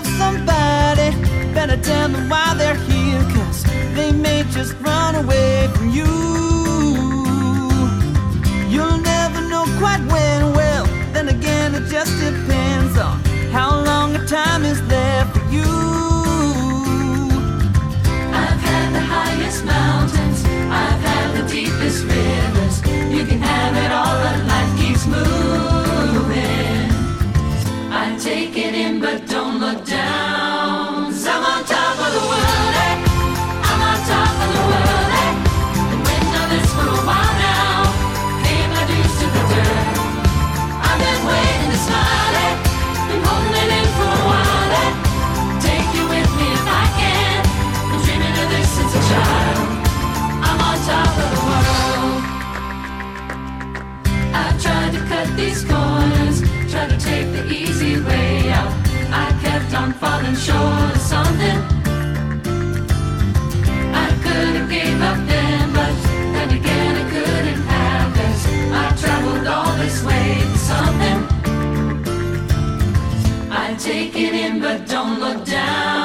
love somebody better tell them why they're here, cause they may just run away from you. Take it in, but don't look down. short of something. I could have gave up then, but then again I couldn't have this. I traveled all this way for something. I take it in, but don't look down.